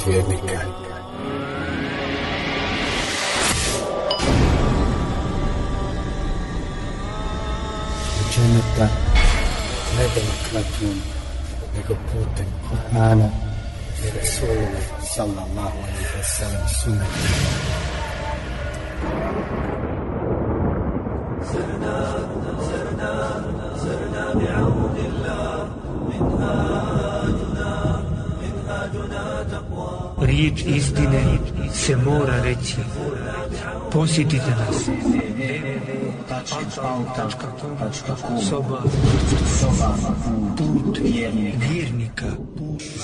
put vjernika. Učeneta ne demokratijom, nego putem Kur'ana i Rasulullah sallallahu alaihi wa sallam Riječ istine se mora reći. Posjetite nas. Soba Soba Put vjernika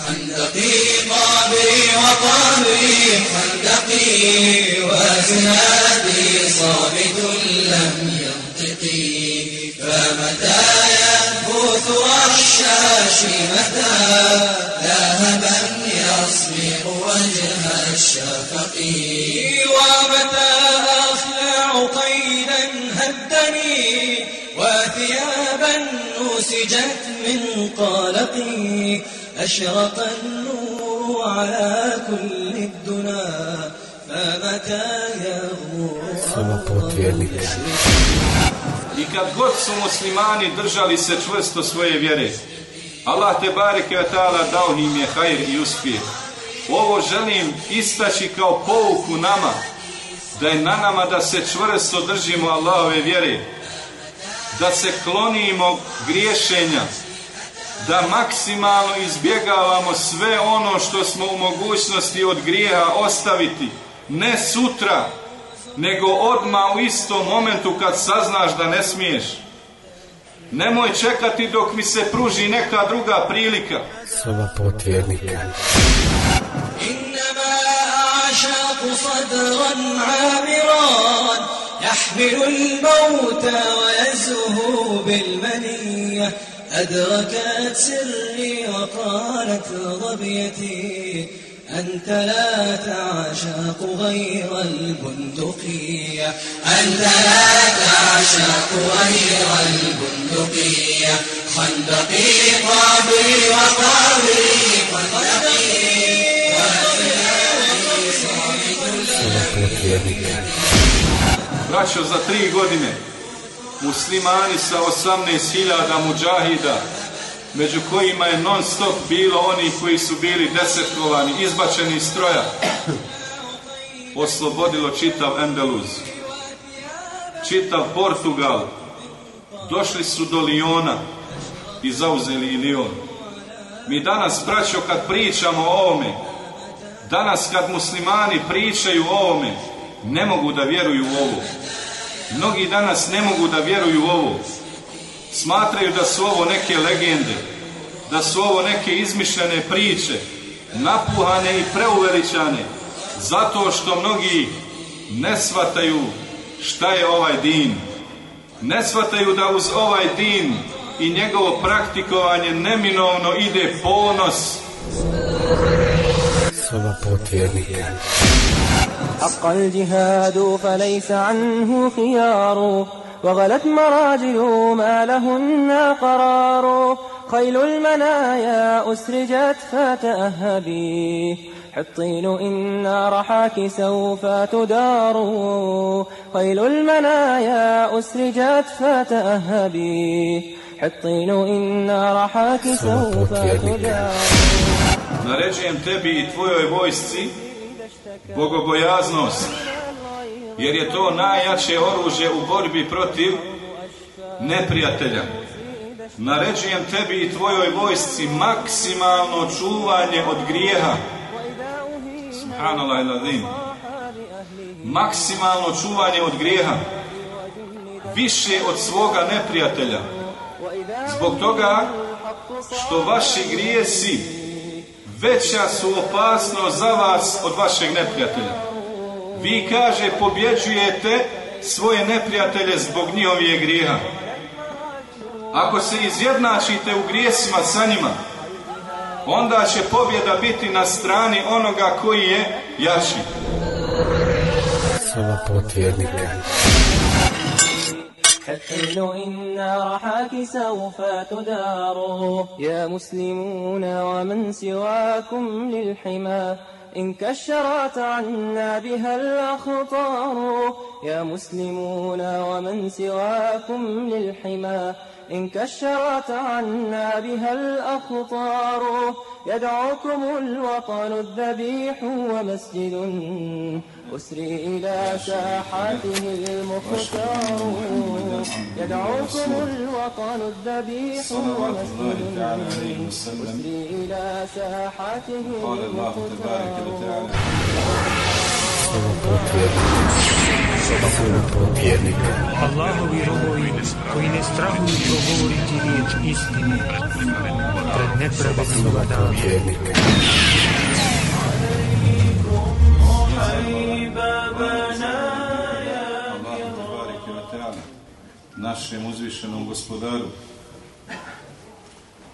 خندقي قابري وقابري خندقي وأزنادي صامت لم ينطقي فمتى ينبوث رشاشي متى ذهبا يصبح وجه الشفق ومتى أخلع قيدا هدني وثيابا نسجت من قلقي أشرق النور على كل الدنا فمتى put vjernika. I kad god su muslimani držali se čvrsto svoje vjere, Allah te bareke ta'ala dao im je hajr i uspjeh. Ovo želim istaći kao pouku nama, da je na nama da se čvrsto držimo Allahove vjere, da se klonimo griješenja, da maksimalno izbjegavamo sve ono što smo u mogućnosti od grijeha ostaviti, ne sutra, nego odmah u istom momentu kad saznaš da ne smiješ. Nemoj čekati dok mi se pruži neka druga prilika. Soba put vjernika. إنما أعشاق صدرا عامرا يحمل الموت ويزهو بالمنية أدركت سري وقالت ظبيتي أنت لا تعشق غير البندقية أنت لا تعشق غير البندقية خندقي قابري وقابري خندقي. Braćo, za tri godine muslimani sa 18.000 muđahida, među kojima je non stop bilo oni koji su bili desetkovani, izbačeni iz stroja, oslobodilo čitav Endeluz, čitav Portugal, došli su do Liona i zauzeli i Lion. Mi danas, braćo, kad pričamo o ovome, danas kad muslimani pričaju o ovome, ne mogu da vjeruju u ovo. Mnogi danas ne mogu da vjeruju u ovo. Smatraju da su ovo neke legende, da su ovo neke izmišljene priče, napuhane i preuveličane, zato što mnogi ne shvataju šta je ovaj din. Ne shvataju da uz ovaj din i njegovo praktikovanje neminovno ide ponos, Soba put vjernika. حق الجهاد فليس عنه خيار وغلت مراجل ما لهن قرار. خيل المنايا أسرجت فتأهبي. حطين إن رحاك سوف تدار. خيل المنايا أسرجت فتأهبي. حطين إن رحاك سوف تدار. Naređujem tebi i tvojoj vojsci bogobojaznost, jer je to najjače oružje u borbi protiv neprijatelja. Naređujem tebi i tvojoj vojsci maksimalno čuvanje od grijeha. Subhanallah il-azim. Maksimalno čuvanje od grijeha. Više od svoga neprijatelja. Zbog toga što vaši grijesi veća su opasnost za vas od vašeg neprijatelja. Vi, kaže, pobjeđujete svoje neprijatelje zbog njihovih grijeha. Ako se izjednačite u grijesima sa njima, onda će pobjeda biti na strani onoga koji je jači. Soba put vjernika. الحين إن رحاك سوف تدار يا مسلمون ومن سواكم للحمى إن كشرت عنا بها الأخطار يا مسلمون ومن سواكم للحمى إن كشرت عنا بها الأخطار يدعوكم الوطن الذبيح ومسجد أسري إلى ساحته المختار. يدعوكم الوطن الذبيح ومسجد أسري إلى ساحته المختار. soba puna vjernika. Allahovi robovi koji ne strahuju progovoriti riječ istine pred nepravednim danom. vjernika. našem uzvišenom gospodaru.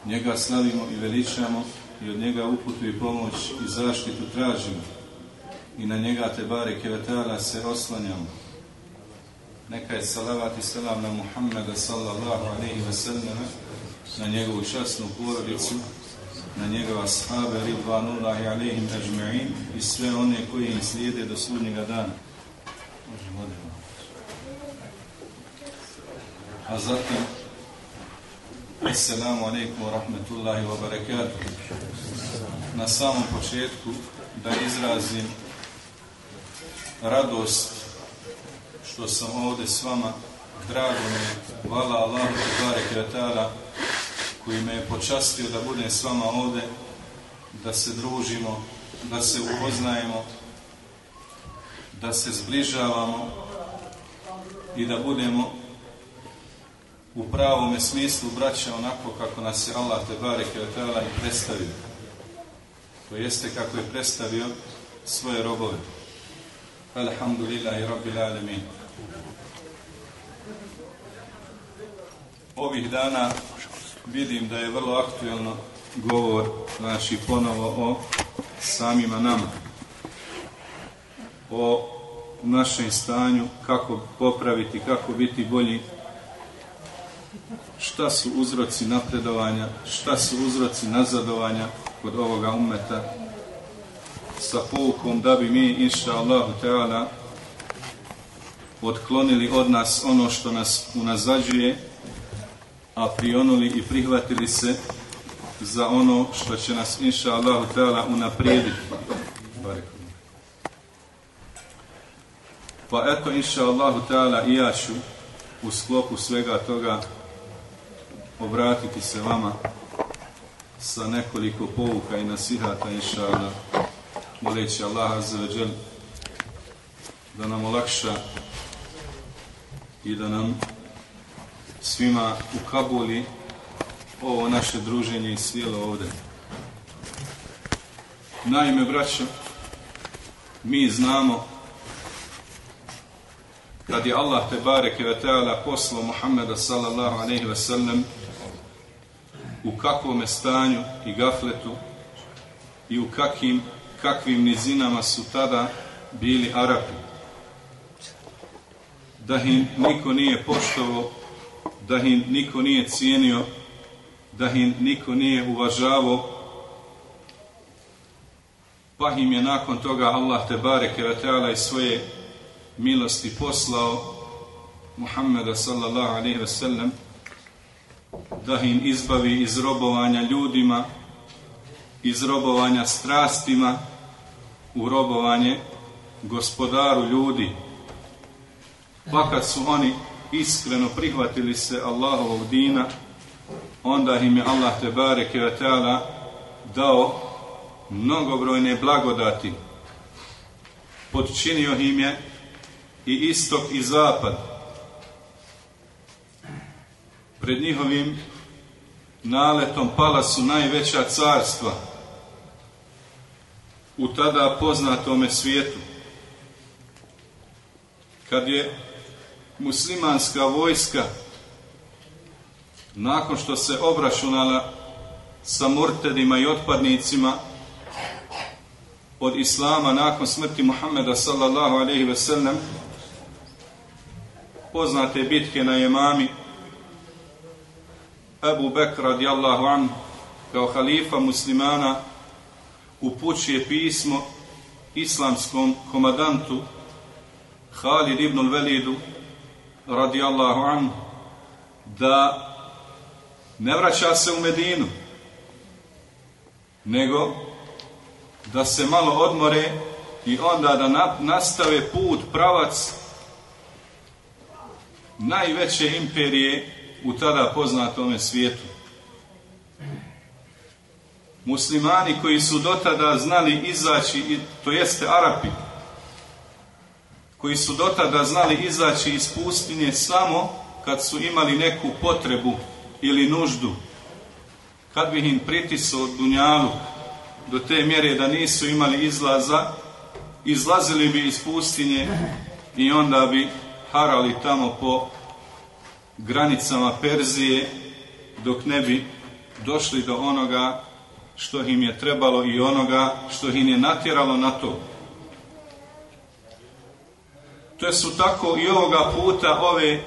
Njega slavimo i veličamo i od njega uputu i pomoć i zaštitu tražimo. I na njega te bareke ve teala se oslanjamo. Neka je salavat i salam na Muhammeda sallallahu alaihi ve sellem, na njegovu časnu porodicu, na njegova ashabe ridvanullahi alaihim ajma'in i sve one koji im slijede do sudnjega dana. A zatim, Assalamu alaikum wa rahmetullahi wa barakatuh. Na samom početku da izrazim radost što sam ovdje s vama. Drago mi hvala Allahu Tebareke ve Teala koji me je počastio da budem s vama ovdje, da se družimo, da se upoznajemo, da se zbližavamo i da budemo u pravome smislu braća onako kako nas je Allah te bareke ve taala i predstavio. To jeste kako je predstavio svoje robove. Alhamdulillahi rabbil alamin. Ovih dana vidim da je vrlo aktuelno govor znači ponovo o samima nama. O našem stanju, kako popraviti, kako biti bolji šta su uzroci napredovanja, šta su uzroci nazadovanja kod ovoga umeta sa poukom da bi mi, inša Allahu Teala, otklonili od nas ono što nas unazađuje, a prionuli i prihvatili se za ono što će nas, inša Allahu Teala, unaprijediti. Pa eto, inša Allahu Teala, i ja ću u sklopu svega toga obratiti se vama sa nekoliko pouka i nasihata, inša Allah, moleći Allah Azza wa Jal da nam olakša i da nam svima ukabuli ovo naše druženje i svijelo ovdje. Naime, braćo, mi znamo kad je Allah te bareke ve taala poslao Muhammeda sallallahu alejhi ve sellem u kakvom stanju i gafletu i u kakim, kakvim nizinama su tada bili Arapi. Da ih niko nije poštovao, da ih niko nije cijenio, da ih niko nije uvažavao, pa im je nakon toga Allah te bareke ve taala i svoje milosti poslao Muhammeda sallallahu alaihi ve sellem da im izbavi iz robovanja ljudima, iz robovanja strastima, u robovanje gospodaru ljudi. Pa kad su oni iskreno prihvatili se Allahovog dina, onda im je Allah te bareke dao mnogobrojne blagodati. Podčinio im je i istok i zapad. Pred njihovim naletom pala su najveća carstva u tada poznatome svijetu. Kad je muslimanska vojska nakon što se obračunala sa murtedima i otpadnicima od Islama nakon smrti Muhammeda sallallahu alaihi ve sellem poznate bitke na Jemami Ebu Bekr radijallahu an kao halifa muslimana upućuje pismo islamskom komadantu Halid ibn Velidu radijallahu anhu da ne vraća se u Medinu nego da se malo odmore i onda da na- nastave put, pravac najveće imperije u tada poznatome svijetu. Muslimani koji su do tada znali izaći, to jeste Arapi, koji su do tada znali izaći iz pustinje samo kad su imali neku potrebu ili nuždu, kad bi im pritisao dunjalu do te mjere da nisu imali izlaza, izlazili bi iz pustinje i onda bi harali tamo po granicama Perzije dok ne bi došli do onoga što im je trebalo i onoga što im je natjeralo na to. To su tako i ovoga puta ove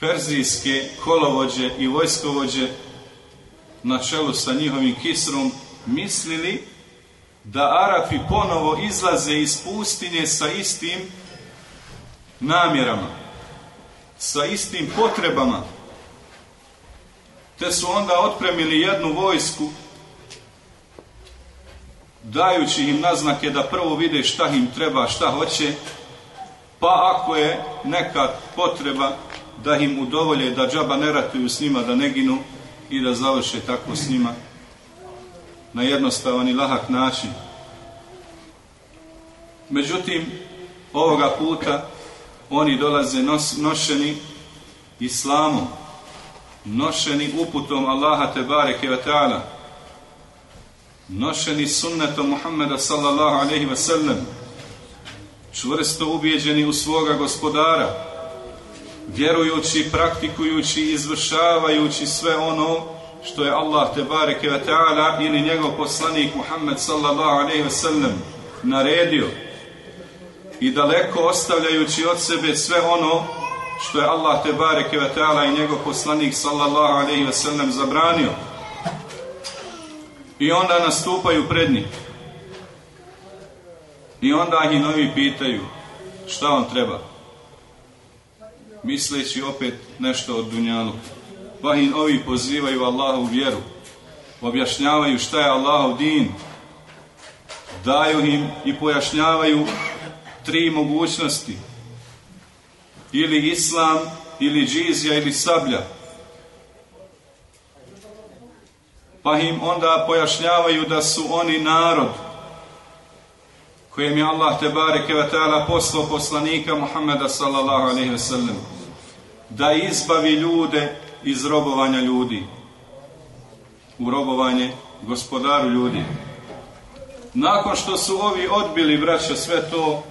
perzijske kolovođe i vojskovođe na čelu sa njihovim kisrom mislili da Arapi ponovo izlaze iz pustinje sa istim namjerama, sa istim potrebama, te su onda otpremili jednu vojsku dajući im naznake da prvo vide šta im treba, šta hoće, pa ako je neka potreba da im udovolje, da džaba ne ratuju s njima, da ne ginu i da završe tako s njima na jednostavan i lahak način. Međutim, ovoga puta oni dolaze nos, nošeni islamom, nošeni uputom Allaha te bareke ve ta'ala, nošeni sunnetom Muhammeda sallallahu alaihi ve sellem, čvrsto ubijeđeni u svoga gospodara, vjerujući, praktikujući, izvršavajući sve ono što je Allah te bareke ve ta'ala ili njegov poslanik Muhammed sallallahu alaihi ve sellem naredio i daleko ostavljajući od sebe sve ono što je Allah te bareke ve ta'ala i njegov poslanik sallallahu alaihi ve sellem zabranio. I onda nastupaju pred njih i onda ih novi pitaju šta vam treba? Misleći opet nešto od dunjalu. Pa im ovi pozivaju Allahu vjeru. Objašnjavaju šta je Allahov din. Daju im i pojašnjavaju tri mogućnosti ili islam ili džizija ili sablja. Pa im onda pojašnjavaju da su oni narod kojem je Allah te bareke ve taala poslao poslanika Muhameda sallallahu alejhi ve sellem da izbavi ljude iz robovanja ljudi u robovanje gospodaru ljudi. Nakon što su ovi odbili braća sve to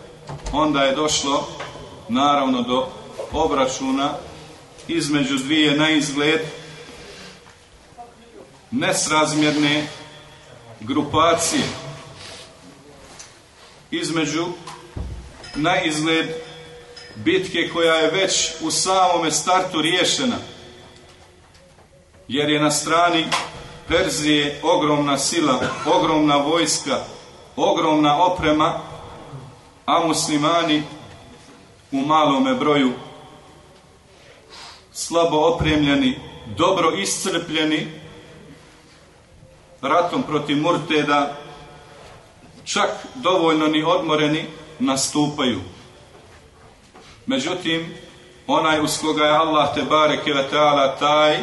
onda je došlo naravno do obračuna između dvije na izgled nesrazmjerne grupacije. Između na izgled bitke koja je već u samome startu riješena jer je na strani Perzije ogromna sila, ogromna vojska, ogromna oprema, a muslimani u malome broju slabo opremljeni, dobro iscrpljeni ratom protiv Murteda, čak dovoljno ni odmoreni nastupaju. Međutim, onaj uz koga je Allah te bareke ve taj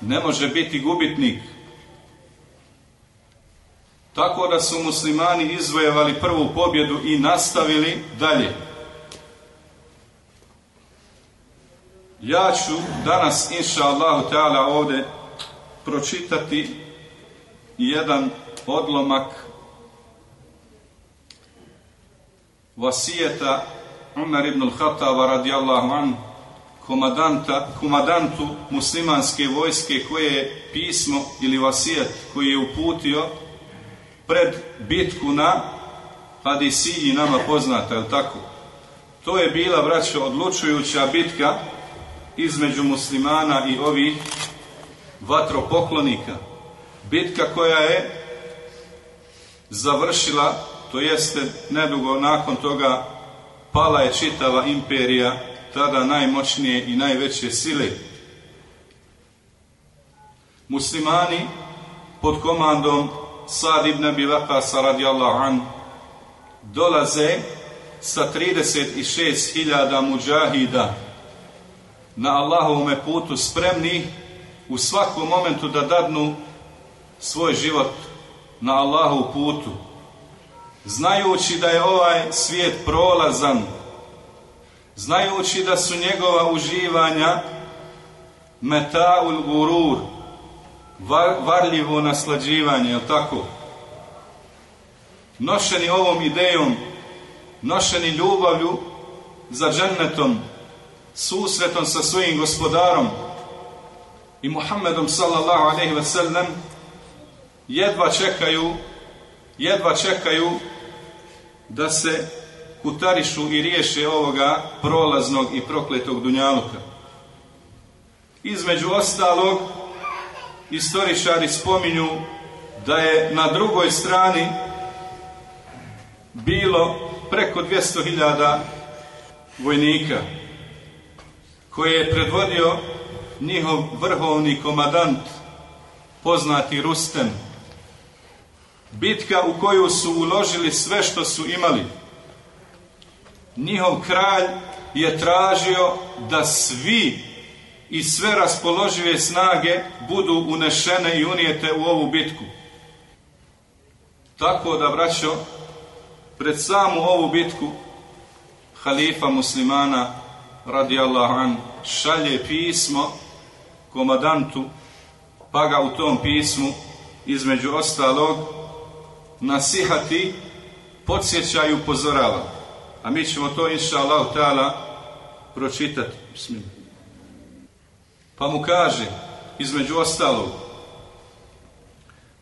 ne može biti gubitnik. Tako da su muslimani izvojevali prvu pobjedu i nastavili dalje. Ja ću danas, inša Allahu Teala, ovdje pročitati jedan odlomak vasijeta Umar ibn al-Khattaba radijallahu an komadanta, komadantu muslimanske vojske koje je pismo ili vasijet koji je uputio pred bitku na Hadisiji nama poznata, je tako? To je bila, braćo, odlučujuća bitka između muslimana i ovih vatropoklonika. Bitka koja je završila to jeste nedugo nakon toga, pala je čitava imperija, tada najmoćnije i najveće sile. Muslimani pod komandom Sad ibn Abi Vakasa radijallahu an dolaze sa 36.000 muđahida na Allahovome putu spremni u svakom momentu da dadnu svoj život na Allahov putu znajući da je ovaj svijet prolazan znajući da su njegova uživanja metaul gurur var, varljivo naslađivanje, jel tako? Nošeni ovom idejom, nošeni ljubavlju za džennetom, susretom sa svojim gospodarom i Muhammedom sallallahu alaihi ve sellem jedva čekaju jedva čekaju da se kutarišu i riješe ovoga prolaznog i prokletog dunjaluka. Između ostalog, istoričari spominju da je na drugoj strani bilo preko 200.000 vojnika koje je predvodio njihov vrhovni komadant poznati Rustem bitka u koju su uložili sve što su imali njihov kralj je tražio da svi i sve raspoložive snage budu unešene i unijete u ovu bitku. Tako da, braćo, pred samu ovu bitku halifa muslimana radijallahu an šalje pismo komadantu pa ga u tom pismu između ostalog nasihati podsjećaju upozorava a mi ćemo to inša Allah pročitati Bismillah. Pa mu kaže, između ostalog,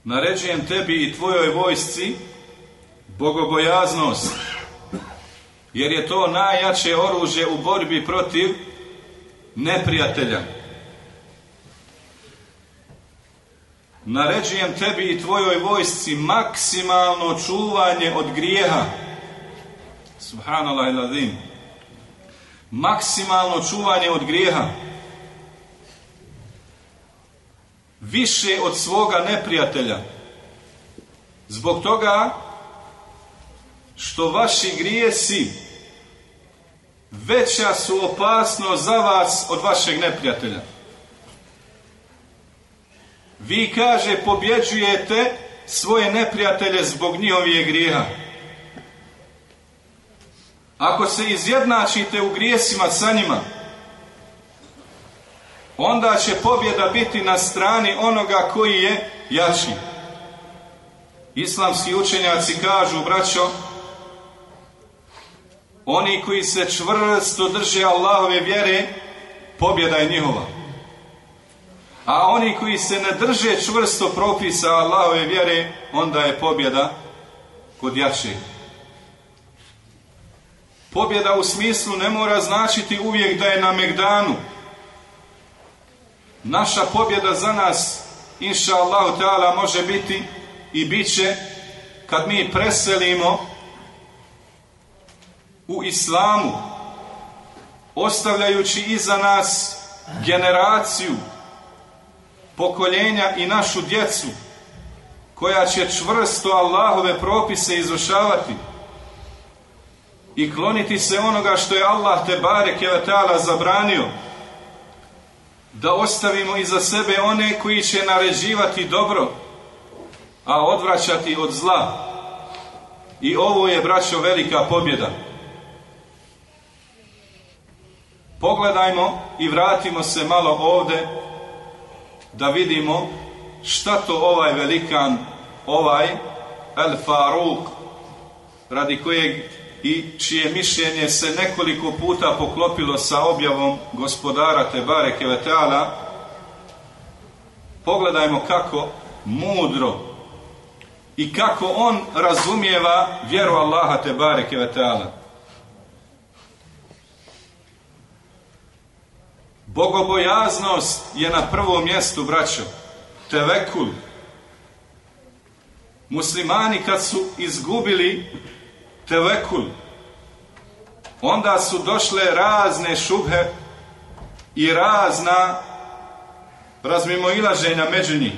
naređujem tebi i tvojoj vojsci bogobojaznost, jer je to najjače oružje u borbi protiv neprijatelja. Naređujem tebi i tvojoj vojsci maksimalno čuvanje od grijeha. Subhanallah i Maksimalno čuvanje od grijeha. više od svoga neprijatelja. Zbog toga što vaši grijesi veća su opasno za vas od vašeg neprijatelja. Vi, kaže, pobjeđujete svoje neprijatelje zbog njihovih grijeha. Ako se izjednačite u grijesima sa njima, onda će pobjeda biti na strani onoga koji je jači. Islamski učenjaci kažu, braćo, oni koji se čvrsto drže Allahove vjere, pobjeda je njihova. A oni koji se ne drže čvrsto propisa Allahove vjere, onda je pobjeda kod jačeg. Pobjeda u smislu ne mora značiti uvijek da je na Megdanu, Naša pobjeda za nas, inša Allahu Teala, može biti i bit će kad mi preselimo u islamu, ostavljajući iza nas generaciju pokoljenja i našu djecu koja će čvrsto Allahove propise izvršavati i kloniti se onoga što je Allah te barek je zabranio da ostavimo iza sebe one koji će naređivati dobro, a odvraćati od zla. I ovo je, braćo, velika pobjeda. Pogledajmo i vratimo se malo ovde da vidimo šta to ovaj velikan, ovaj El Faruk, radi kojeg i čije mišljenje se nekoliko puta poklopilo sa objavom gospodara Tebare Kevetala, pogledajmo kako mudro i kako on razumijeva vjeru Allaha Tebare Kevetala. Bogobojaznost je na prvom mjestu, braćo. Tevekul. muslimani kad su izgubili tevekul, onda su došle razne šubhe i razna razmimoilaženja među njih.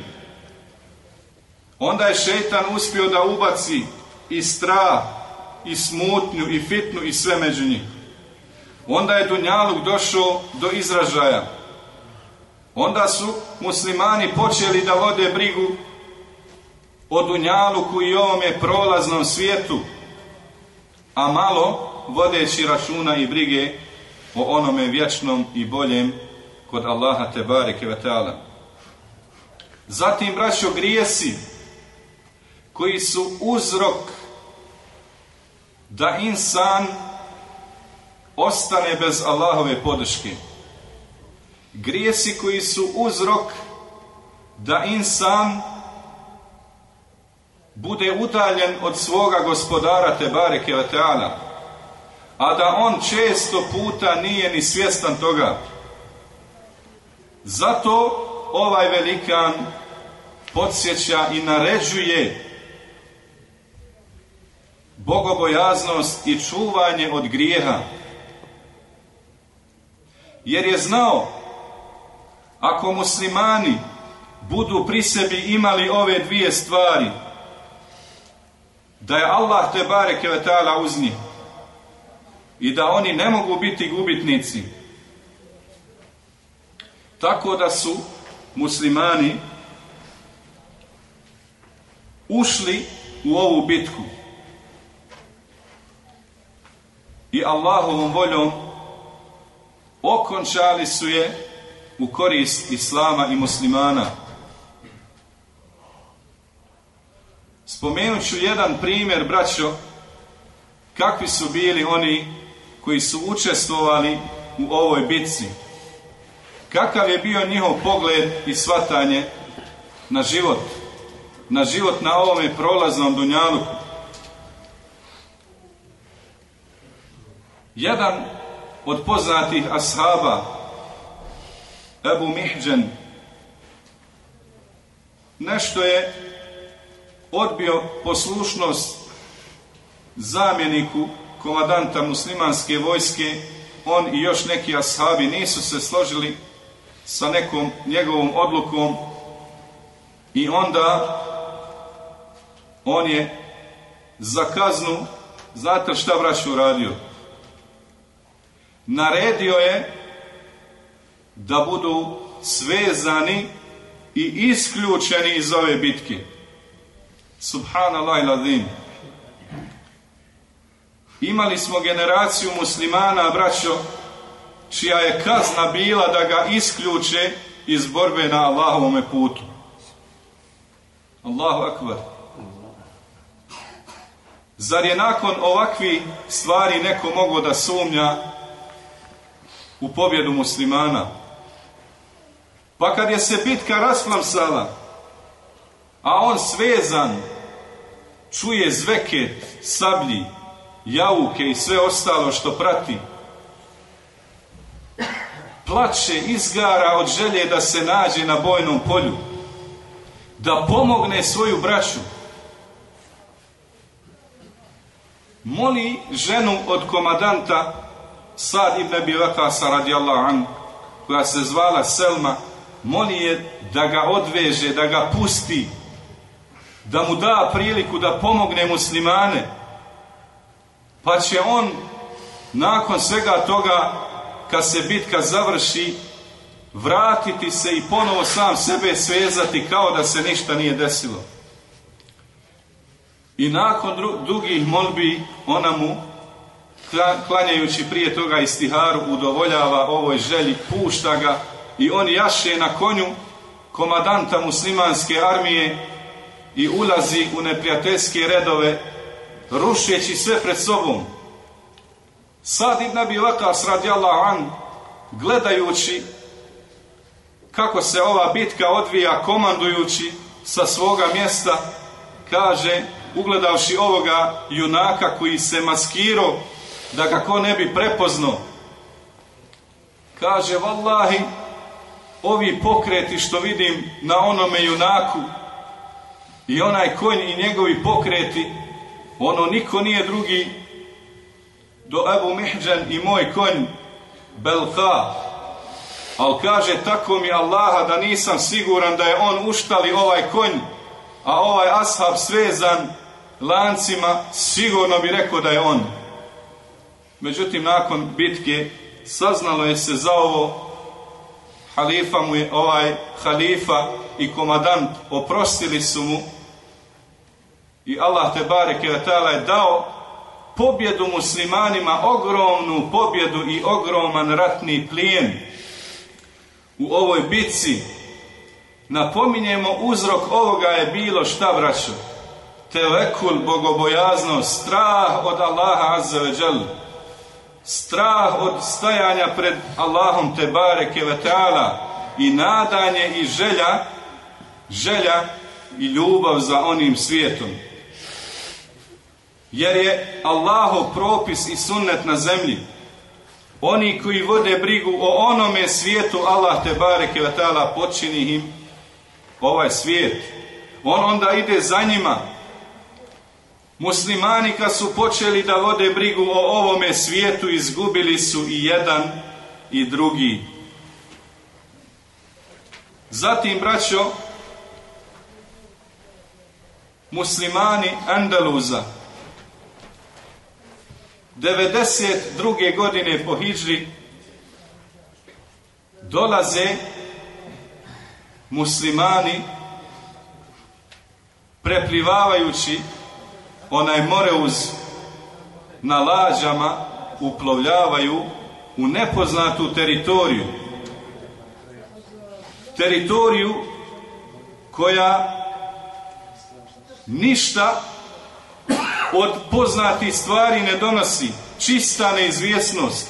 Onda je šeitan uspio da ubaci i strah, i smutnju, i fitnu, i sve među njih. Onda je Dunjaluk došao do izražaja. Onda su muslimani počeli da vode brigu o Dunjaluku i ovome prolaznom svijetu, a malo vodeći računa i brige o onome vječnom i boljem kod Allaha te bareke ve taala. Zatim braćo grijesi koji su uzrok da insan ostane bez Allahove podrške. Grijesi koji su uzrok da insan bude udaljen od svoga gospodara Tebare Kevateala, a da on često puta nije ni svjestan toga. Zato ovaj velikan podsjeća i naređuje bogobojaznost i čuvanje od grijeha. Jer je znao, ako muslimani budu pri sebi imali ove dvije stvari, da je Allah te bareke ve uz njih i da oni ne mogu biti gubitnici. Tako da su muslimani ušli u ovu bitku i Allahovom voljom okončali su je u korist Islama i muslimana. Spomenut ću jedan primjer, braćo, kakvi su bili oni koji su učestvovali u ovoj bitci. Kakav je bio njihov pogled i svatanje na život, na život na ovome prolaznom dunjaluku. Jedan od poznatih ashaba, Ebu Mihđan, nešto je odbio poslušnost zamjeniku komadanta muslimanske vojske, on i još neki ashabi nisu se složili sa nekom njegovom odlukom. I onda on je za kaznu, znate šta vraću uradio? Naredio je da budu svezani i isključeni iz ove bitke. Subhanallah i ladin. Imali smo generaciju muslimana, braćo, čija je kazna bila da ga isključe iz borbe na Allahovome putu. Allahu akbar. Zar je nakon ovakvi stvari neko mogao da sumnja u pobjedu muslimana? Pa kad je se bitka rasplamsala, a on svezan, čuje zveket, sablji, jauke i sve ostalo što prati, plače, izgara od želje da se nađe na bojnom polju, da pomogne svoju braću. Moli ženu od komadanta Sad ibn Abi Vakasa radijallahu an, koja se zvala Selma, moli je da ga odveže, da ga pusti, da mu da priliku da pomogne muslimane, pa će on nakon svega toga kad se bitka završi vratiti se i ponovo sam sebe svezati kao da se ništa nije desilo. I nakon dugih molbi ona mu klanjajući prije toga istiharu udovoljava ovoj želji, pušta ga i on jaše na konju komadanta muslimanske armije i ulazi u neprijateljske redove rušeći sve pred sobom. Sad ibn Abi Vakas radijallahu an gledajući kako se ova bitka odvija komandujući sa svoga mjesta kaže ugledavši ovoga junaka koji se maskirao da ga ko ne bi prepoznao kaže vallahi ovi pokreti što vidim na onome junaku i onaj konj i njegovi pokreti, ono niko nije drugi do Ebu Mihđan i moj konj Belha. Ali kaže, tako mi Allaha da nisam siguran da je on uštali ovaj konj, a ovaj ashab svezan lancima, sigurno bi rekao da je on. Međutim, nakon bitke saznalo je se za ovo halifa mu je, ovaj halifa i komadant oprostili su mu i Allah te bareke je dao pobjedu muslimanima, ogromnu pobjedu i ogroman ratni plijen u ovoj bitci. Napominjemo uzrok ovoga je bilo šta braćo? Telekul, bogobojaznost, strah od Allaha azza strah od stajanja pred Allahom te bareke i nadanje i želja želja i ljubav za onim svijetom. Jer je Allahov propis i sunnet na zemlji. Oni koji vode brigu o onome svijetu Allah te bareke ve počini im ovaj svijet. On onda ide za njima Muslimani kad su počeli da vode brigu o ovome svijetu, izgubili su i jedan i drugi. Zatim, braćo, muslimani Andaluza, 92. godine po Hidžri, dolaze muslimani preplivavajući onaj moreuz na lađama uplovljavaju u nepoznatu teritoriju. Teritoriju koja ništa od poznatih stvari ne donosi, čista neizvjesnost.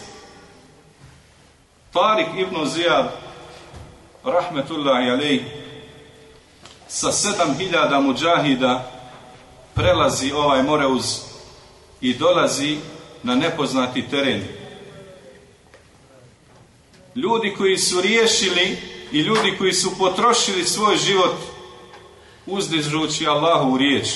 Tarik ibn Zijad, rahmetullahi alejh, sa sedam hiljada muđahida prelazi ovaj moreuz i dolazi na nepoznati teren. Ljudi koji su riješili i ljudi koji su potrošili svoj život uzdižući Allahu u riječ.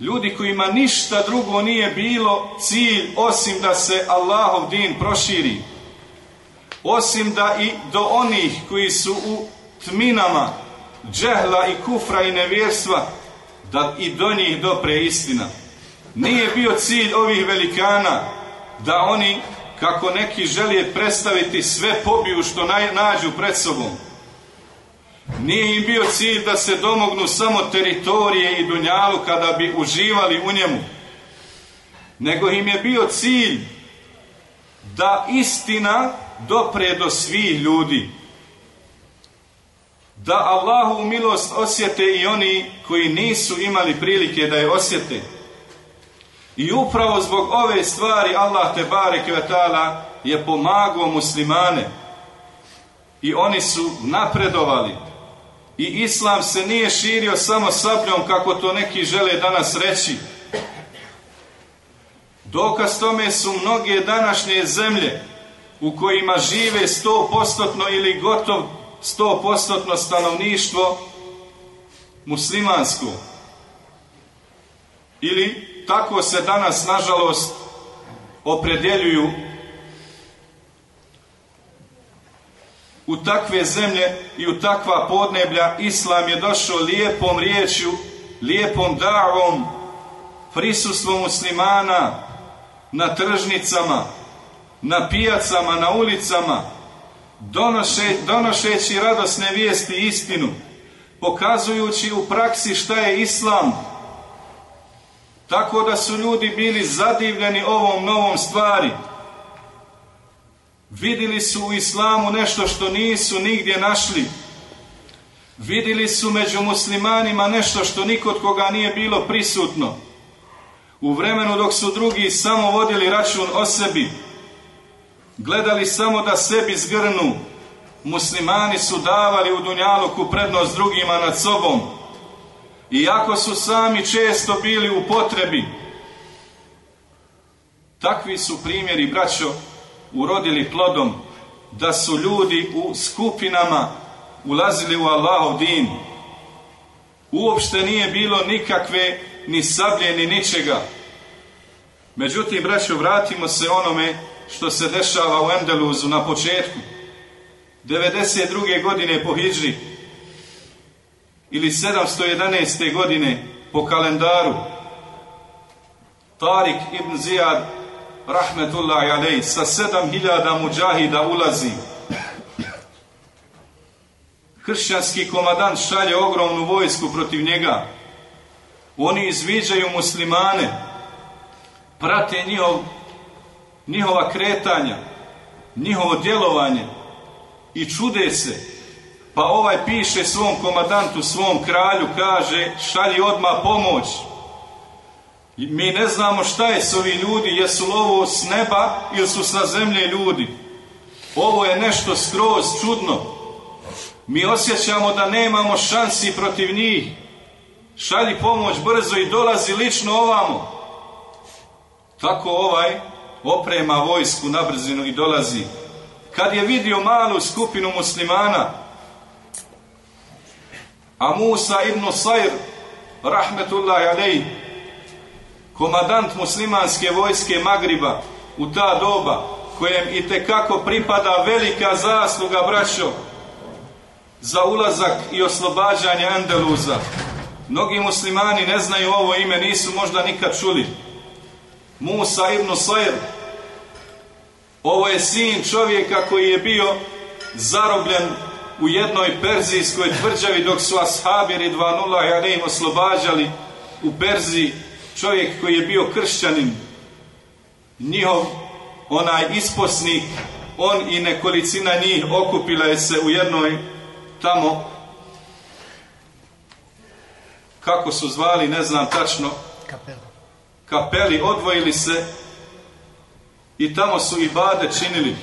Ljudi kojima ništa drugo nije bilo cilj osim da se Allahov din proširi. Osim da i do onih koji su u tminama džehla i kufra i nevjerstva da i do njih dopre istina. Nije bio cilj ovih velikana da oni, kako neki želije predstaviti, sve pobiju što nađu pred sobom. Nije im bio cilj da se domognu samo teritorije i dunjalu kada bi uživali u njemu. Nego im je bio cilj da istina dopre do svih ljudi da Allahu milost osjete i oni koji nisu imali prilike da je osjete. I upravo zbog ove stvari Allah te barek ta'ala je pomagao muslimane i oni su napredovali. I islam se nije širio samo sabljom kako to neki žele danas reći. Dokaz tome su mnoge današnje zemlje u kojima žive 100% ili gotov 100% stanovništvo muslimansko. Ili tako se danas, nažalost, opredjeljuju u takve zemlje i u takva podneblja Islam je došao lijepom riječju, lijepom davom, prisustvom muslimana na tržnicama, na pijacama, na ulicama, donoše, donošeći radosne vijesti istinu, pokazujući u praksi šta je islam, tako da su ljudi bili zadivljeni ovom novom stvari. Vidjeli su u islamu nešto što nisu nigdje našli. Vidjeli su među muslimanima nešto što nikod koga nije bilo prisutno. U vremenu dok su drugi samo vodili račun o sebi, gledali samo da sebi zgrnu, muslimani su davali u Dunjaluku prednost drugima nad sobom, iako su sami često bili u potrebi. Takvi su primjeri, braćo, urodili plodom, da su ljudi u skupinama ulazili u Allahov din, Uopšte nije bilo nikakve ni sablje ni ničega. Međutim, braćo, vratimo se onome što se dešava u Endeluzu na početku. 92. godine po Hidžri ili 711. godine po kalendaru Tarik ibn Zijad rahmetullahi alej sa 7000 muđahida ulazi Kršćanski komadant šalje ogromnu vojsku protiv njega. Oni izviđaju muslimane, prate njihov, njihova kretanja, njihovo djelovanje i čude se. Pa ovaj piše svom komadantu, svom kralju, kaže šalji odmah pomoć. Mi ne znamo šta je s ovi ljudi, jesu li ovo s neba ili su sa zemlje ljudi. Ovo je nešto skroz čudno. Mi osjećamo da nemamo šansi protiv njih. Šalji pomoć brzo i dolazi lično ovamo. Tako ovaj oprema vojsku na brzinu i dolazi. Kad je vidio malu skupinu muslimana, a Musa ibn Sajr, rahmetullahi alej, komadant muslimanske vojske Magriba u ta doba, kojem i tekako pripada velika zasluga, braćo, za ulazak i oslobađanje Andaluza. Mnogi muslimani ne znaju ovo ime, nisu možda nikad čuli. Musa ibn Sajr. Ovo je sin čovjeka koji je bio zarobljen u jednoj perzijskoj tvrđavi dok su ashabi Ridvanullah alaihim oslobađali u Perziji. Čovjek koji je bio kršćanin. Njihov onaj isposnik on i nekolicina njih okupila je se u jednoj tamo. Kako su zvali, ne znam tačno, kapeli, odvojili se i tamo su i bade činili.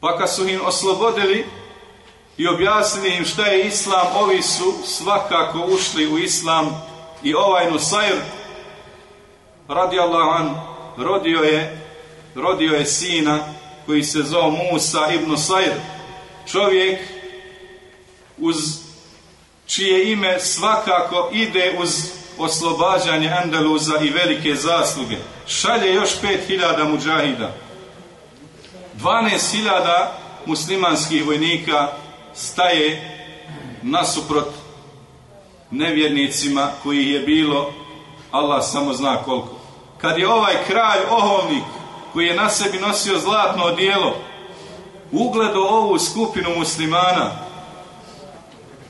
Pa kad su im oslobodili i objasnili im šta je islam, ovi su svakako ušli u islam i ovaj Nusair radi an rodio je rodio je sina koji se zove Musa ibn Sair čovjek uz čije ime svakako ide uz oslobađanje Andaluza i velike zasluge. Šalje još 5000 muđahida. 12.000 muslimanskih vojnika staje nasuprot nevjernicima koji je bilo Allah samo zna koliko. Kad je ovaj kralj oholnik koji je na sebi nosio zlatno odijelo ugledo ovu skupinu muslimana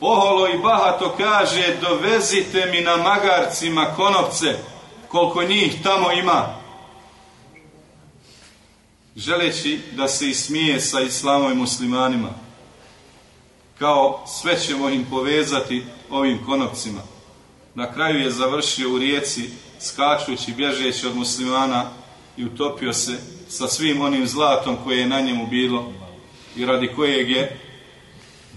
oholo i bahato kaže dovezite mi na magarcima konopce koliko njih tamo ima. Želeći da se ismije sa islamom i muslimanima kao sve ćemo im povezati ovim konopcima. Na kraju je završio u rijeci skačući, bježeći od muslimana i utopio se sa svim onim zlatom koje je na njemu bilo i radi kojeg je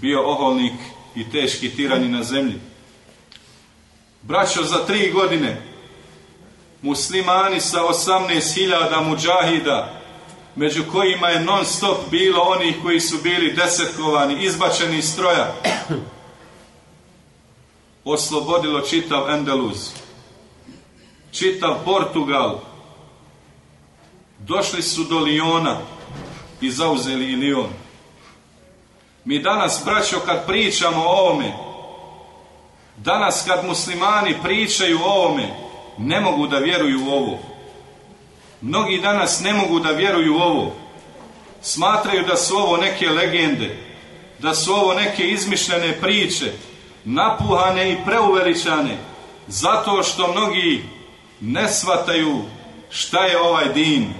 bio oholnik i teški tirani na zemlji. Braćo, za tri godine muslimani sa 18.000 muđahida, među kojima je non stop bilo onih koji su bili desetkovani, izbačeni iz stroja, oslobodilo čitav Endeluz, čitav Portugal, došli su do Liona i zauzeli i Lion. Mi danas, braćo, kad pričamo o ovome, danas kad muslimani pričaju o ovome, ne mogu da vjeruju u ovo. Mnogi danas ne mogu da vjeruju u ovo. Smatraju da su ovo neke legende, da su ovo neke izmišljene priče, napuhane i preuveličane, zato što mnogi ne shvataju šta je ovaj din.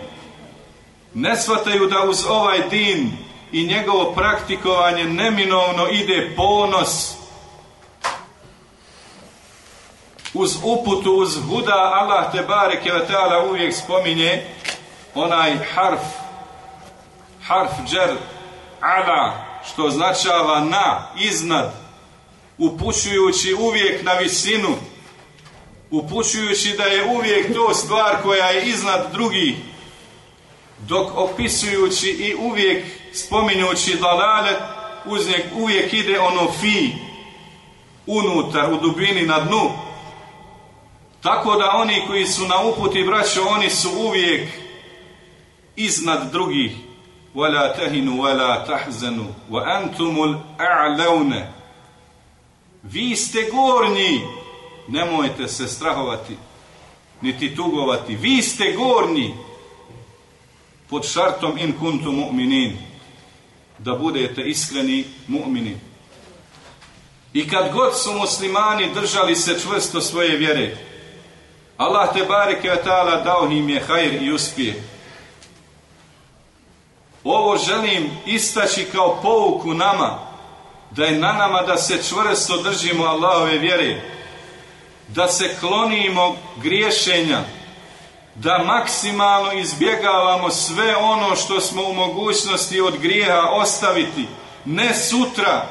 Ne shvataju da uz ovaj din i njegovo praktikovanje neminovno ide ponos uz uputu, uz huda Allah te bareke uvijek spominje onaj harf harf džer ala što označava na, iznad upućujući uvijek na visinu upućujući da je uvijek to stvar koja je iznad drugih dok opisujući i uvijek spominjući dalale uz njeg uvijek ide ono fi unutar, u dubini, na dnu. Tako da oni koji su na uputi braćo, oni su uvijek iznad drugih. وَلَا تَهِنُوا وَلَا تَحْزَنُوا وَأَنْتُمُ الْأَعْلَوْنَ Vi ste gornji, nemojte se strahovati, niti tugovati. Vi ste gornji, pod šartom in kuntu mu'minin, da budete iskreni mu'mini. I kad god su muslimani držali se čvrsto svoje vjere, Allah te bareke ta'ala dao im je hajr i uspjeh. Ovo želim istaći kao pouku nama, da je na nama da se čvrsto držimo Allahove vjere, da se klonimo griješenja, da maksimalno izbjegavamo sve ono što smo u mogućnosti od grijeha ostaviti, ne sutra,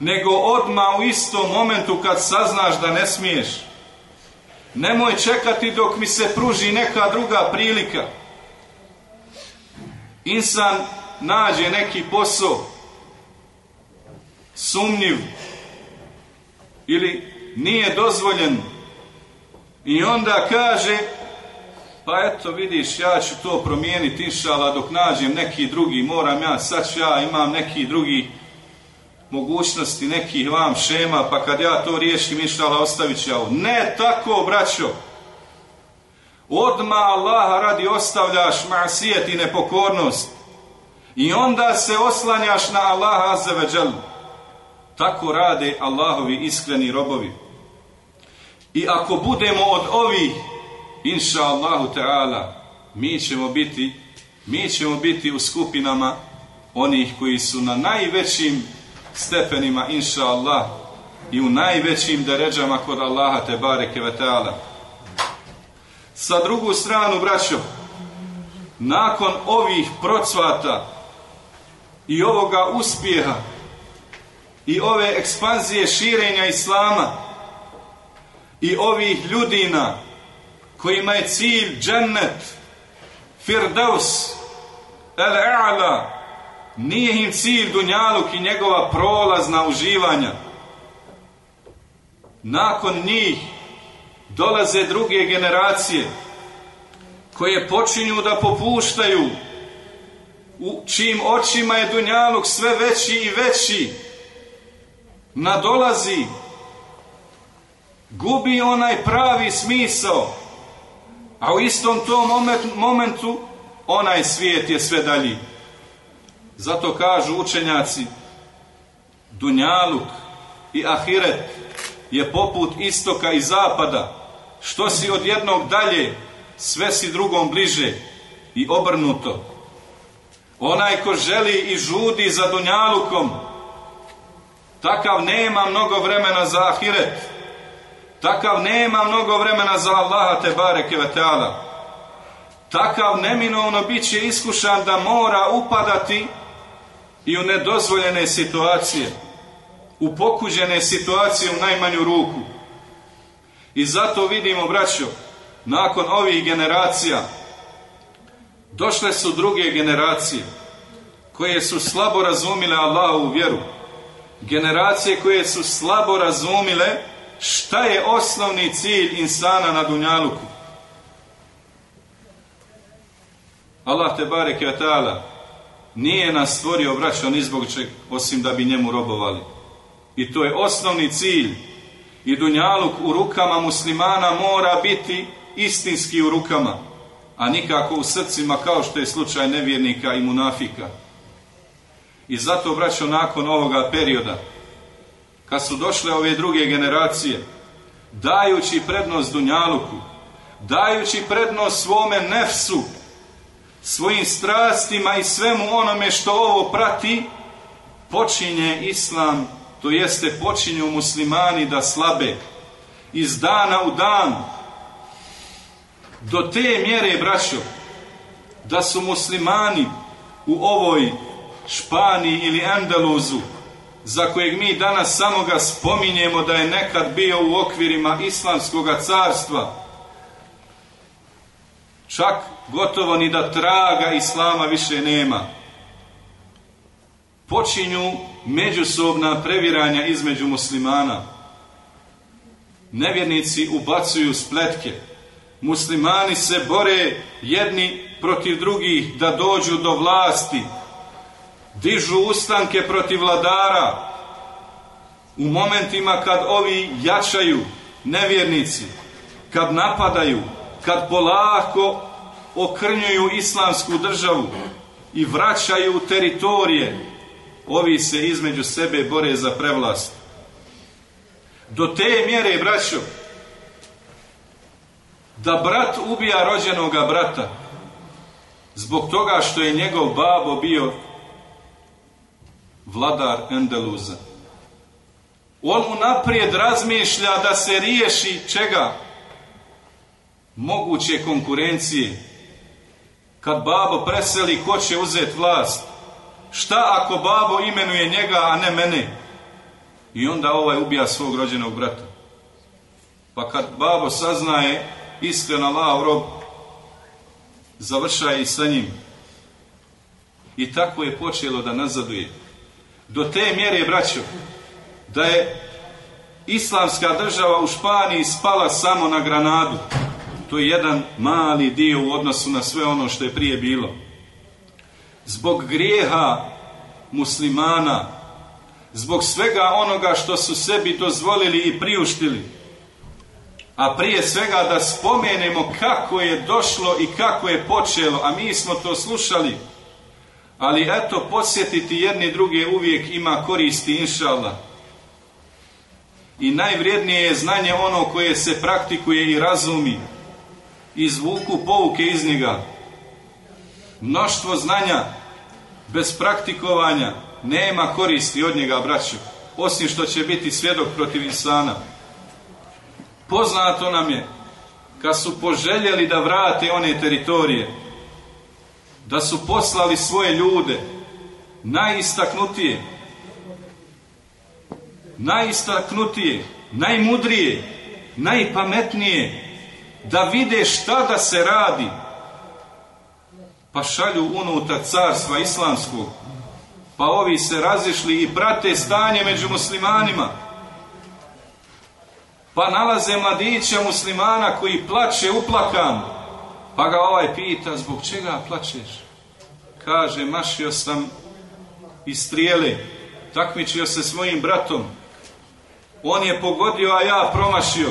nego odmah u istom momentu kad saznaš da ne smiješ. Nemoj čekati dok mi se pruži neka druga prilika. Insan nađe neki posao, sumnjiv ili nije dozvoljen i onda kaže pa eto vidiš ja ću to promijeniti inšala dok nađem neki drugi moram ja sad ću ja imam neki drugi mogućnosti nekih vam šema pa kad ja to riješim inšala ostavit ću ja ovo. ne tako braćo. Odma Allaha radi ostavljaš masijet i nepokornost. I onda se oslanjaš na Allaha azzaveđel tako rade Allahovi iskreni robovi. I ako budemo od ovih inša Allahu Teala, mi ćemo biti, mi ćemo biti u skupinama onih koji su na najvećim stepenima, inša Allah, i u najvećim deređama kod Allaha te bareke ve ta'ala. Sa drugu stranu, braćo, nakon ovih procvata i ovoga uspjeha i ove ekspanzije širenja Islama i ovih ljudina kojima je cilj džennet, firdaus, el a'la, nije im cilj dunjaluk i njegova prolazna uživanja. Nakon njih dolaze druge generacije koje počinju da popuštaju u čim očima je dunjaluk sve veći i veći. Nadolazi gubi onaj pravi smisao a u istom tom momentu onaj svijet je sve dalji. Zato kažu učenjaci Dunjaluk i Ahiret je poput istoka i zapada. Što si od jednog dalje, sve si drugom bliže i obrnuto. Onaj ko želi i žudi za Dunjalukom, takav nema mnogo vremena za Ahiret Takav nema mnogo vremena za Allaha te bareke ve teala. Takav neminovno bit će iskušan da mora upadati i u nedozvoljene situacije, u pokuđene situacije u najmanju ruku. I zato vidimo, braćo, nakon ovih generacija, došle su druge generacije, koje su slabo razumile Allahu vjeru. Generacije koje su slabo razumile šta je osnovni cilj insana na Dunjaluku? Allah te bareke ta'ala nije nas stvorio braćo ni zbog čeg osim da bi njemu robovali. I to je osnovni cilj. I Dunjaluk u rukama muslimana mora biti istinski u rukama, a nikako u srcima kao što je slučaj nevjernika i munafika. I zato, braćo, nakon ovoga perioda, kad su došle ove druge generacije, dajući prednost Dunjaluku, dajući prednost svome nefsu, svojim strastima i svemu onome što ovo prati, počinje Islam, to jeste počinju muslimani da slabe, iz dana u dan, do te mjere, braćo, da su muslimani u ovoj Španiji ili Andaluzu za kojeg mi danas samo ga spominjemo da je nekad bio u okvirima islamskog carstva, čak gotovo ni da traga islama više nema. Počinju međusobna previranja između muslimana. Nevjernici ubacuju spletke. Muslimani se bore jedni protiv drugih da dođu do vlasti. Dižu ustanke protiv vladara. U momentima kad ovi jačaju, nevjernici, kad napadaju, kad polako okrnjuju islamsku državu i vraćaju teritorije, ovi se između sebe bore za prevlast. Do te mjere, braćo, da brat ubija rođenoga brata zbog toga što je njegov babo bio vladar Endeluza. On mu naprijed razmišlja da se riješi čega? Moguće konkurencije. Kad babo preseli, ko će uzeti vlast? Šta ako babo imenuje njega, a ne mene? I onda ovaj ubija svog rođenog brata. Pa kad babo saznaje, iskreno Allah rob, završaje i sa njim. I tako je počelo da nazaduje. Do te mjere, braćo, da je islamska država u Španiji spala samo na Granadu. To je jedan mali dio u odnosu na sve ono što je prije bilo. Zbog grijeha muslimana, zbog svega onoga što su sebi dozvolili i priuštili, a prije svega da spomenemo kako je došlo i kako je počelo, a mi smo to slušali, ali eto, posjetiti jedni druge uvijek ima koristi, inšallah. I najvrijednije je znanje ono koje se praktikuje i razumi, izvuku pouke iz njega. Mnoštvo znanja bez praktikovanja nema koristi od njega, braću, osim što će biti svjedok protiv insana. Poznato nam je, kad su poželjeli da vrate one teritorije, da su poslali svoje ljude, najistaknutije, najistaknutije, najmudrije, najpametnije, da vide šta da se radi, pa šalju unutar carstva islamskog, pa ovi se razišli i prate stanje među muslimanima, pa nalaze mladića muslimana koji plače uplakan, pa ga ovaj pita, zbog čega plačeš? Kaže, mašio sam iz strijele, takmičio se s mojim bratom, on je pogodio, a ja promašio.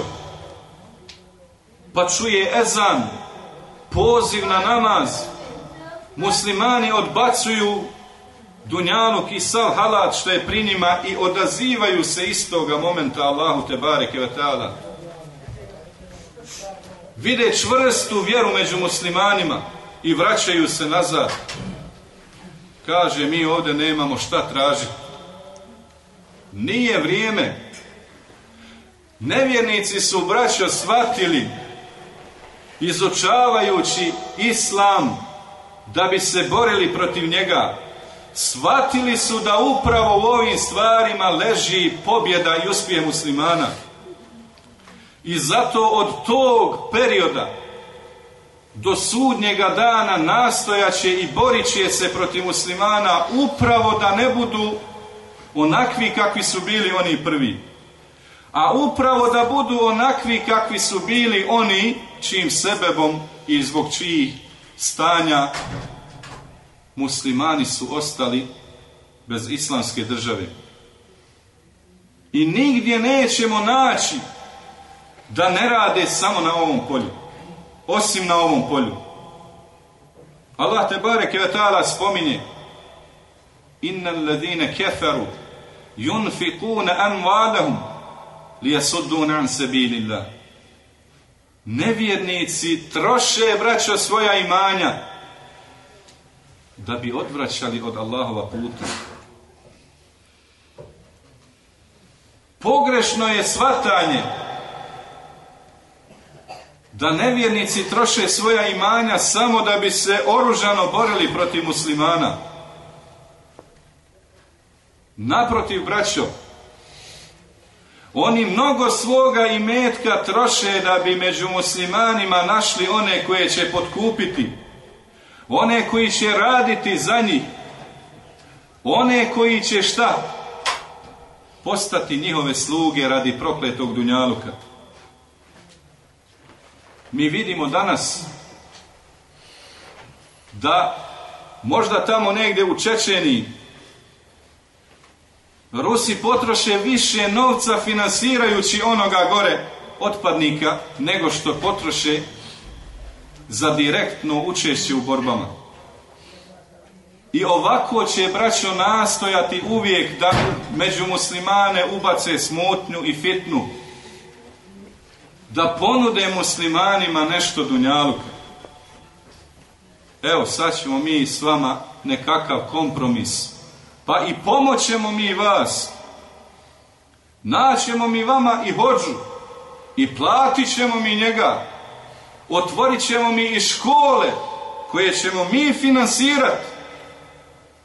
Pa čuje ezan, poziv na namaz, muslimani odbacuju dunjanuk i sav halat što je pri njima i odazivaju se istoga momenta Allahu te bareke ve. Vide čvrstu vjeru među muslimanima i vraćaju se nazad. Kaže, mi ovdje nemamo šta tražiti. Nije vrijeme. Nevjernici su braćo shvatili izučavajući islam da bi se borili protiv njega shvatili su da upravo u ovim stvarima leži pobjeda i uspije muslimana. I zato od tog perioda do sudnjega dana nastojaće i borit će se protiv muslimana upravo da ne budu onakvi kakvi su bili oni prvi. A upravo da budu onakvi kakvi su bili oni čim sebebom i zbog čijih stanja muslimani su ostali bez islamske države. I nigdje nećemo naći da ne rade samo na ovom polju. Osim na ovom polju. Allah te bareke ve taala spominje innal ladine kafaru yunfiquna amwalahum liyasudduna an sabilillah. Nevjernici troše braćo svoja imanja da bi odvraćali od Allahova puta. Pogrešno je svatanje da nevjernici troše svoja imanja samo da bi se oružano borili protiv muslimana. Naprotiv, braćo, oni mnogo svoga imetka troše da bi među muslimanima našli one koje će potkupiti one koji će raditi za njih, one koji će šta? Postati njihove sluge radi prokletog dunjaluka. Mi vidimo danas da možda tamo negdje u Čečeniji Rusi potroše više novca finansirajući onoga gore otpadnika nego što potroše za direktno učešće u borbama. I ovako će braćo nastojati uvijek da među muslimane ubace smutnju i fitnu. Da ponude muslimanima nešto dunjaluka. Evo, sad ćemo mi s vama nekakav kompromis. Pa i pomoćemo mi vas. Naćemo mi vama i hođu. I platit ćemo mi njega. Otvorit ćemo mi i škole koje ćemo mi finansirati.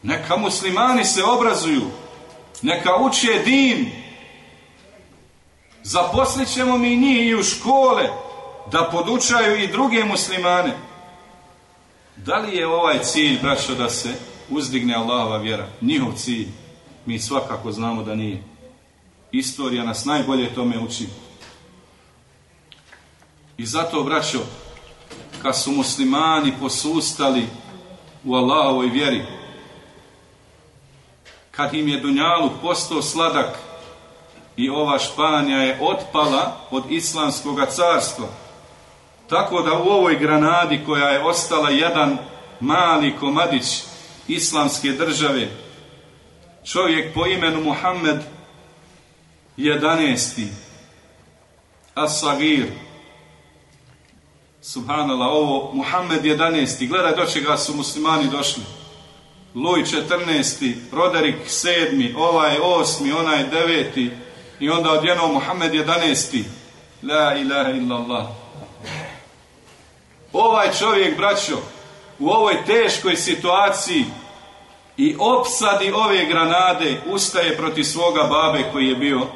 Neka muslimani se obrazuju. Neka uče din. Zaposlit ćemo mi njih i u škole da podučaju i druge muslimane. Da li je ovaj cilj, braćo, da se uzdigne Allahova vjera? Njihov cilj. Mi svakako znamo da nije. Istorija nas najbolje tome uči. I zato, braćo, kad su muslimani posustali u Allahovoj vjeri, kad im je Dunjalu postao sladak i ova Španija je otpala od islamskog carstva, tako da u ovoj granadi koja je ostala jedan mali komadić islamske države, čovjek po imenu Muhammed 11. As-Sagir, Subhanallah, ovo Muhammed 11. Gledaj do čega su muslimani došli. Luj 14. Roderik 7. Ovaj 8. Onaj 9. I onda odjednom Muhammed 11. La ilaha illallah. Ovaj čovjek, braćo, u ovoj teškoj situaciji i opsadi ove granade ustaje protiv svoga babe koji je bio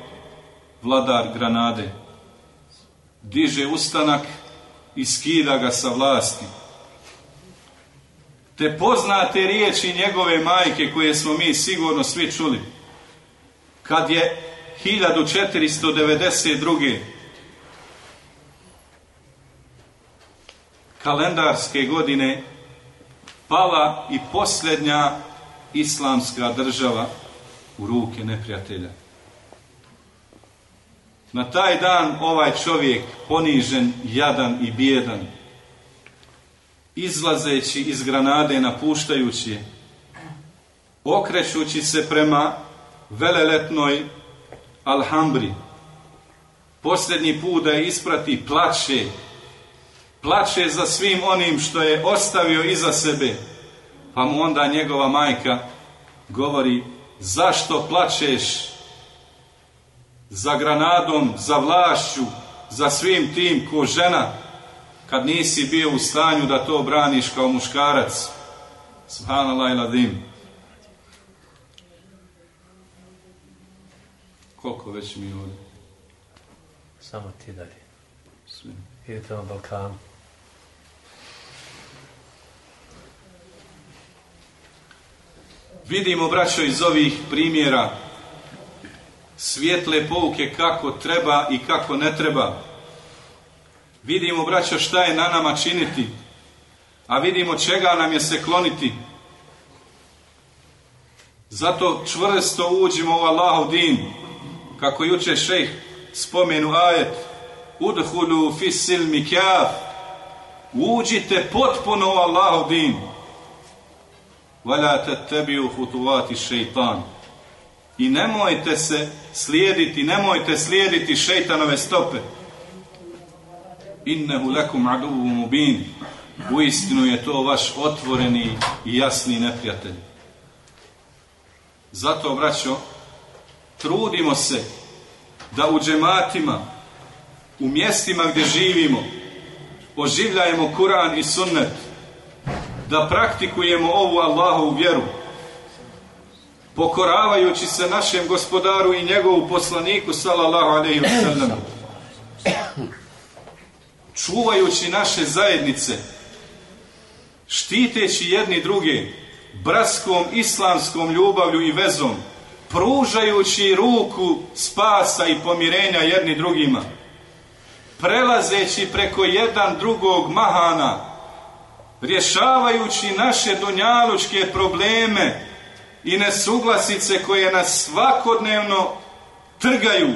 vladar granade. Diže ustanak i skida ga sa vlasti. Te poznate riječi njegove majke koje smo mi sigurno svi čuli. Kad je 1492. kalendarske godine pala i posljednja islamska država u ruke neprijatelja. Na taj dan ovaj čovjek ponižen, jadan i bijedan, izlazeći iz granade napuštajući je, okrećući se prema veleletnoj Alhambri, posljednji put da je isprati, plaće, plaće za svim onim što je ostavio iza sebe, pa mu onda njegova majka govori, zašto plaćeš za granadom, za vlašću, za svim tim ko žena, kad nisi bio u stanju da to braniš kao muškarac. Subhanallah i ladim. Koliko već mi ovdje? Samo ti dalje. Sve. Idete na Balkanu. Vidimo, braćo, iz ovih primjera svijetle pouke kako treba i kako ne treba. Vidimo, braćo, šta je na nama činiti, a vidimo čega nam je se kloniti. Zato čvrsto uđimo u Allahov din, kako juče šejh spomenu ajet Udhulu fisil mikjav Uđite potpuno u Allahov din Vala te tebi uhutovati šeitan I nemojte se slijediti, nemojte slijediti šeitanove stope Innehu lekum aduvu mubin Uistinu je to vaš otvoreni i jasni neprijatelj Zato, braćo, trudimo se da u džematima, u mjestima gdje živimo, oživljajemo Kur'an i sunnet, da praktikujemo ovu Allahovu vjeru, pokoravajući se našem gospodaru i njegovu poslaniku sallallahu alejhi ve sellem čuvajući naše zajednice štiteći jedni druge bratskom islamskom ljubavlju i vezom pružajući ruku spasa i pomirenja jedni drugima prelazeći preko jedan drugog mahana, rješavajući naše dunjalučke probleme i nesuglasice koje nas svakodnevno trgaju,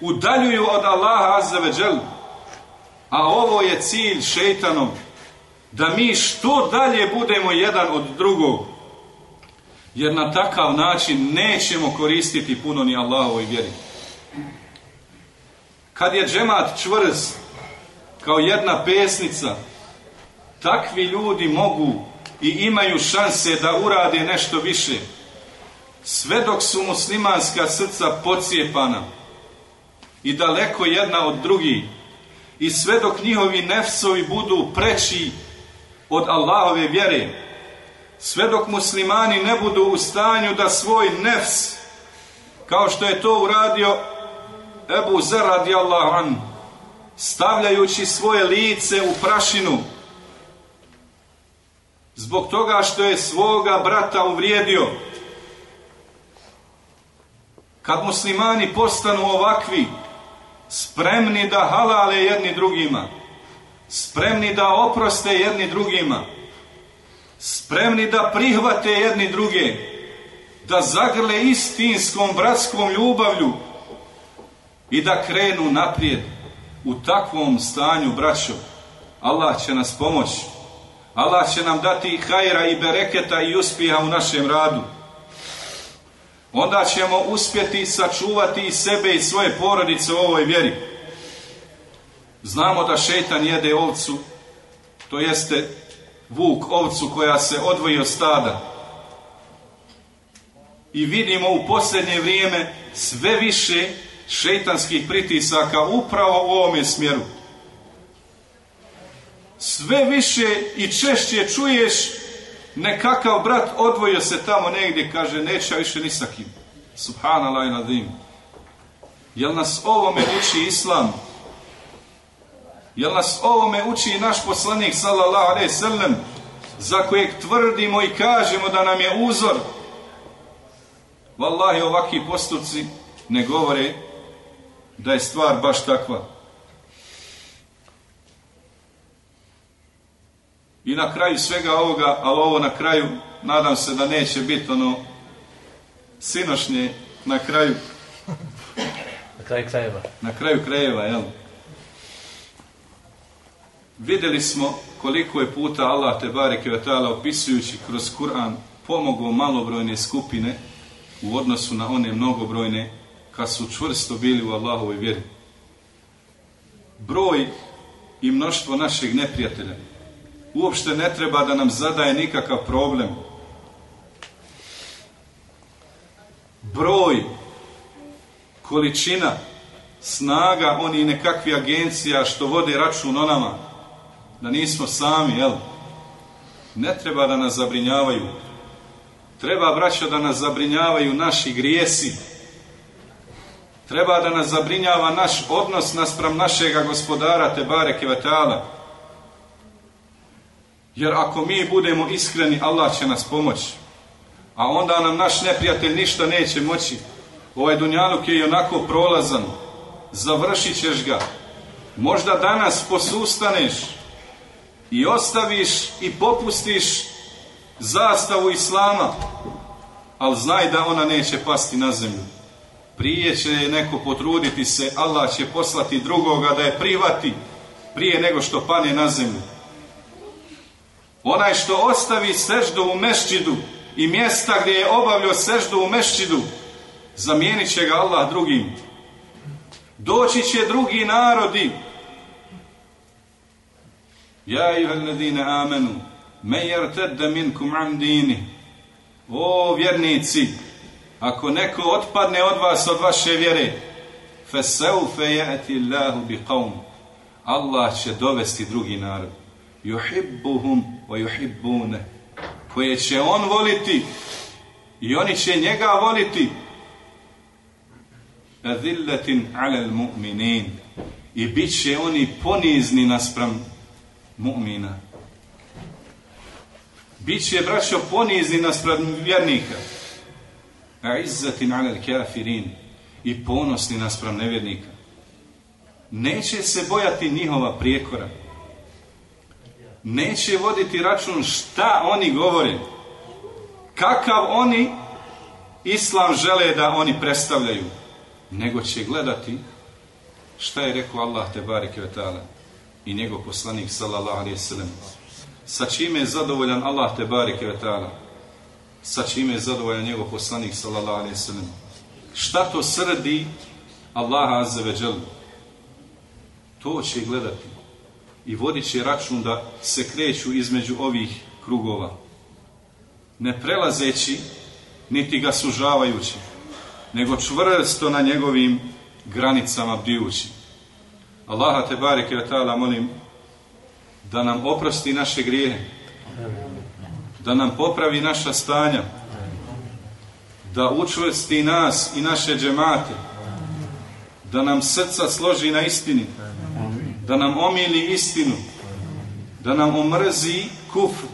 udaljuju od Allaha Azza. A ovo je cilj šeitanom, da mi što dalje budemo jedan od drugog, jer na takav način nećemo koristiti puno ni Allahovoj vjeri. Kad je džemat čvrst, kao jedna pesnica, takvi ljudi mogu i imaju šanse da urade nešto više. Sve dok su muslimanska srca pocijepana i daleko jedna od drugih i sve dok njihovi nefsovi budu preći od Allahove vjere, sve dok muslimani ne budu u stanju da svoj nefs, kao što je to uradio Ebu Zer radijallahu an, stavljajući svoje lice u prašinu, zbog toga što je svoga brata uvrijedio. Kad muslimani postanu ovakvi, spremni da halale jedni drugima, spremni da oproste jedni drugima, spremni da prihvate jedni druge, da zagrle istinskom bratskom ljubavlju i da krenu naprijed u takvom stanju, braćo. Allah će nas pomoći. Allah će nam dati hajra i bereketa i uspjeha u našem radu. Onda ćemo uspjeti sačuvati i sebe i svoje porodice u ovoj vjeri. Znamo da šetan jede ovcu, to jeste vuk ovcu koja se odvoji od stada. I vidimo u posljednje vrijeme sve više šetanskih pritisaka upravo u ovome smjeru. Sve više i češće čuješ nekakav brat odvojio se tamo negdje, kaže neće više ni sa kim. Subhanallah i nadim. Jel nas ovome uči Islam? Jel nas ovome uči i naš poslanik sallallahu alaihi sallam za kojeg tvrdimo i kažemo da nam je uzor? Wallahi ovakvi postupci ne govore da je stvar baš takva. I na kraju svega ovoga, ali ovo na kraju, nadam se da neće biti ono sinošnje na kraju, Na kraju krajeva. na kraju krajeva, jel? Vidjeli smo koliko je puta Allah te bareke opisujući kroz Kur'an pomogao malobrojne skupine u odnosu na one mnogobrojne kad su čvrsto bili u Allahovoj vjeri. Broj i mnoštvo našeg neprijatelja uopšte ne treba da nam zadaje nikakav problem. Broj, količina, snaga oni nekakvi agencija što vode račun o nama, da nismo sami, jel? Ne treba da nas zabrinjavaju. Treba, braćo, da nas zabrinjavaju naši grijesi. Treba da nas zabrinjava naš odnos naspram našega gospodara Tebare Kevetala. Jer ako mi budemo iskreni, Allah će nas pomoći. A onda nam naš neprijatelj ništa neće moći. Ovaj dunjaluk je i onako prolazan. Završit ćeš ga. Možda danas posustaneš i ostaviš i popustiš zastavu Islama, ali znaj da ona neće pasti na zemlju. Prije će neko potruditi se, Allah će poslati drugoga da je prihvati prije nego što pane na zemlju. Onaj što ostavi seždu u mešćidu i mjesta gdje je obavljao seždu u mešćidu, zamijenit će ga Allah drugim. Doći će drugi narodi. Ja i ladine amenu, me jertedde minkum an dini. O vjernici, ako neko otpadne od vas, od vaše vjere, je'ti Allahu bi qavm. Allah će dovesti drugi narod. Juhibbuhum wa yuhibbune. Koje će on voliti i oni će njega voliti. Adilletin alel mu'minin. I bit će oni ponizni naspram mu'mina. Biće, braćo, ponizni naspram vjernika. A izzatin alel kafirin. I ponosni naspram nevjernika. neće se bojati njihova prijekora. Neće voditi račun šta oni govore. Kakav oni islam žele da oni predstavljaju. Nego će gledati šta je rekao Allah te bareke i njegov poslanik sallallahu alejhi ve sellem. Sa čime je zadovoljan Allah te bareke ve? Sa čime je zadovoljan njegov poslanik sallallahu alejhi ve sellem? Šta to srdi Allaha azza ve? To će gledati i vodit će račun da se kreću između ovih krugova. Ne prelazeći, niti ga sužavajući, nego čvrsto na njegovim granicama bdijući. Allaha te bareke ve taala molim da nam oprosti naše grijehe, da nam popravi naša stanja, da učvrsti nas i naše džemate, da nam srca složi na istini, da nam omili istinu, da nam omrzi kufr,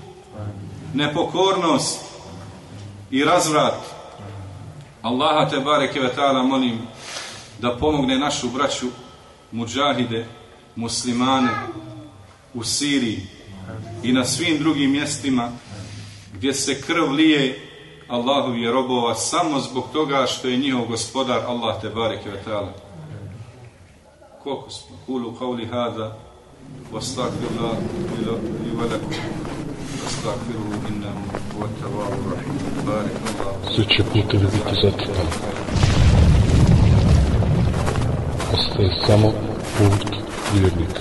nepokornost i razvrat. Allaha te bareke ve taala molim da pomogne našu braću muđahide, muslimane u Siriji i na svim drugim mjestima gdje se krv lije Allahovi je robova samo zbog toga što je njihov gospodar Allah te bareke ve taala. Koliko smo? Kulu qavli hada واستغفر لي ولكم واستغفروه انه هو التواب الرحيم بارك الله Sve će putevi biti zatrpani. Ostaje samo put vjernika.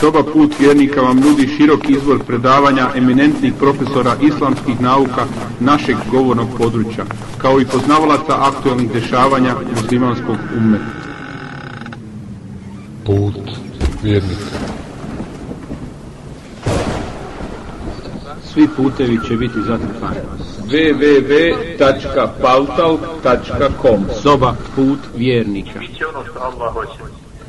Soba Put vjernika vam nudi širok izbor predavanja eminentnih profesora islamskih nauka našeg govornog područja, kao i poznavalaca aktualnih dešavanja muslimanskog ummeta. Put vjernika. Svi putevi će biti zatrpani. www.pautal.com Soba Put vjernika. Bit će ono što Allah hoće,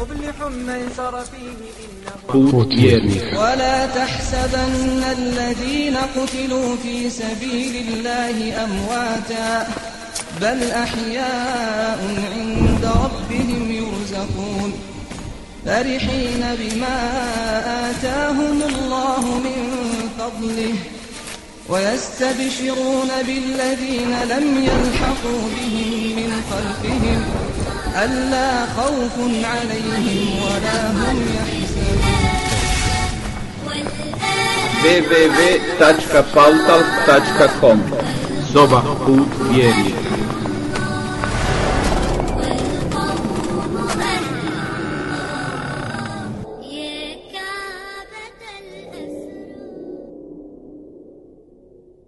مفلح من سار فيه إنه ولا تحسبن الذين قتلوا في سبيل الله أمواتا بل أحياء عند ربهم يرزقون. فرحين بما آتاهم الله من فضله ويستبشرون بالذين لم يلحقوا بهم من خلفهم. ألا خوف عليهم ولا هم يحزنون www.pautal.com Soba Put vjernika